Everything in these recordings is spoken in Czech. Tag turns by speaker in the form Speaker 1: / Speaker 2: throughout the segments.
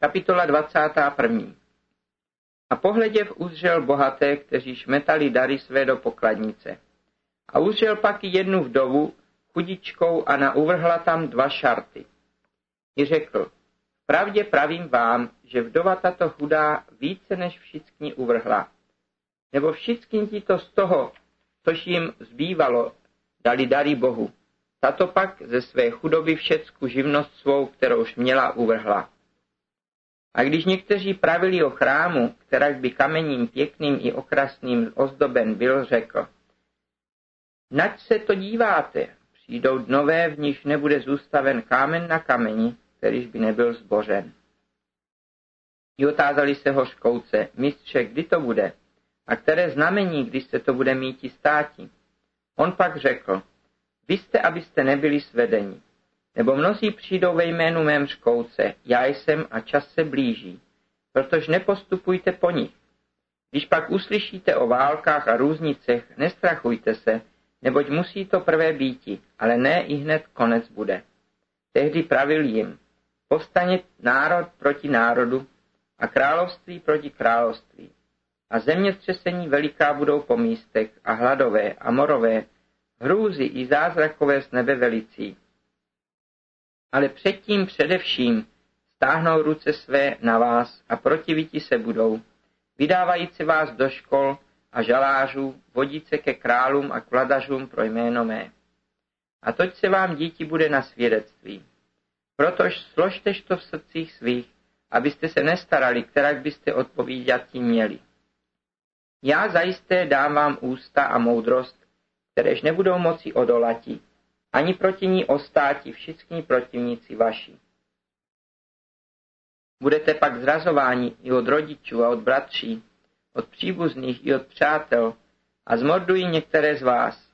Speaker 1: Kapitola 21. A pohleděv uzřel bohaté, kteří šmetali dary své do pokladnice. A uzřel pak i jednu vdovu, chudičkou a nauvrhla tam dva šarty. I řekl, pravdě pravím vám, že vdova tato chudá více než všichni uvrhla. Nebo všichni ti to z toho, což jim zbývalo, dali dary Bohu. Tato pak ze své chudoby všecku živnost svou, kterouž měla, uvrhla. A když někteří pravili o chrámu, kterak by kamením pěkným i okrasným ozdoben byl, řekl, Nač se to díváte, přijdou dnové, v nich nebude zůstaven kámen na kameni, kterýž by nebyl zbořen. I otázali se ho škouce, mistře, kdy to bude? A které znamení, když se to bude mít i státi? On pak řekl, vy jste, abyste nebyli svedeni. Nebo mnozí přijdou ve jménu mém škouce, já jsem a čas se blíží, protože nepostupujte po nich. Když pak uslyšíte o válkách a různicech, nestrachujte se, neboť musí to prvé býti, ale ne i hned konec bude. Tehdy pravil jim, povstane národ proti národu a království proti království. A zemětřesení veliká budou po místech a hladové a morové, hrůzy i zázrakové s nebe velicí ale předtím především stáhnou ruce své na vás a protiviti se budou, vydávající vás do škol a žalářů, vodíce ke králům a k vladařům pro jméno mé. A toť se vám díti bude na svědectví. Protož složtež to v srdcích svých, abyste se nestarali, kterak byste odpovídat tím měli. Já zajisté dám vám ústa a moudrost, kteréž nebudou moci odolati, ani proti ní ostáti všichni protivníci vaši. Budete pak zrazováni i od rodičů a od bratří, od příbuzných i od přátel a zmordují některé z vás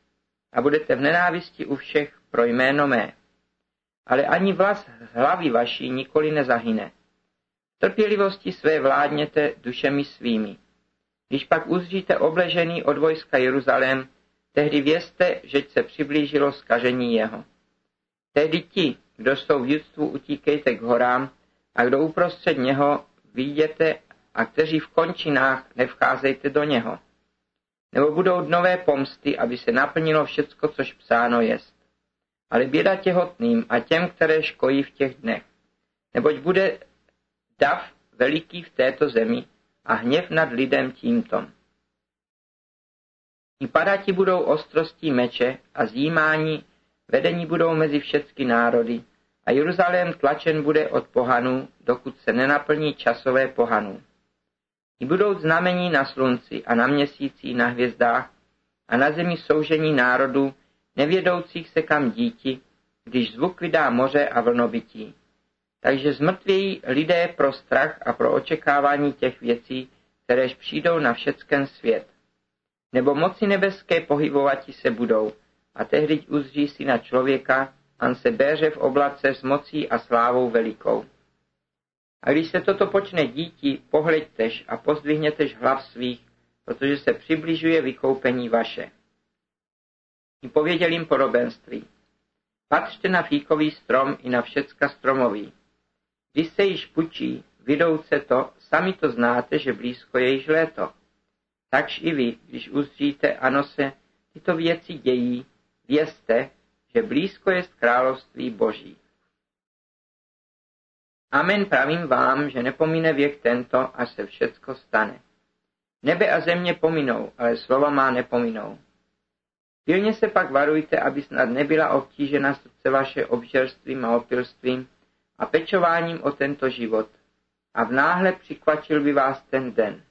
Speaker 1: a budete v nenávisti u všech pro jméno mé. Ale ani vlas hlavy vaší nikoli nezahyne. V trpělivosti své vládněte dušemi svými. Když pak uzříte obležený od vojska Jeruzalém, Tehdy vězte, že se přiblížilo skažení jeho. Tehdy ti, kdo jsou v judstvu, utíkejte k horám, a kdo uprostřed něho viděte a kteří v končinách nevcházejte do něho. Nebo budou nové pomsty, aby se naplnilo všecko, což psáno jest. Ale běda těhotným a těm, které škojí v těch dnech. Neboť bude dav veliký v této zemi a hněv nad lidem tímto. I padati budou ostrostí meče a zjímání, vedení budou mezi všechny národy a Jeruzalém tlačen bude od pohanů, dokud se nenaplní časové pohanů. I budou znamení na slunci a na měsíci na hvězdách a na zemi soužení národů, nevědoucích se kam díti, když zvuk vydá moře a vlnobytí. Takže zmrtvějí lidé pro strach a pro očekávání těch věcí, kteréž přijdou na všecken svět nebo moci nebeské pohybovati se budou, a tehdy uzří si na člověka, an se béře v oblace s mocí a slávou velikou. A když se toto počne díti, pohleďtež a pozdvihnětež hlav svých, protože se přibližuje vykoupení vaše. I pověděl jim podobenství. Patřte na fíkový strom i na všecka stromový. Když se již pučí, vydouce to, sami to znáte, že blízko je již léto. Takž i vy, když uzříte, ano se tyto věci dějí, vězte, že blízko je království Boží. Amen pravím vám, že nepomine věk tento, až se všecko stane. Nebe a země pominou, ale slova má nepominou. Pilně se pak varujte, aby snad nebyla obtížena srdce vaše obžerstvím a opilstvím a pečováním o tento život. A v náhle přikvačil by vás ten den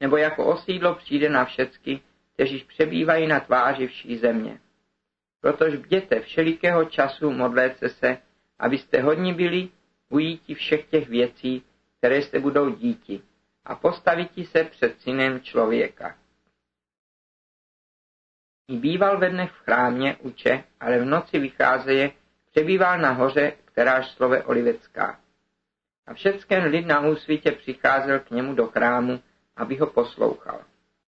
Speaker 1: nebo jako osídlo přijde na všecky, kteříž přebývají na tváři vší země. Protož bděte všelikého času modléce se, abyste hodní byli ujíti všech těch věcí, které se budou díti, a postaviti se před synem člověka. I býval ve dnech v chrámě uče, ale v noci vycházeje, přebýval na hoře, kteráž slove Olivecká. A všecken lid na úsvitě přicházel k němu do chrámu, aby ho poslouchal.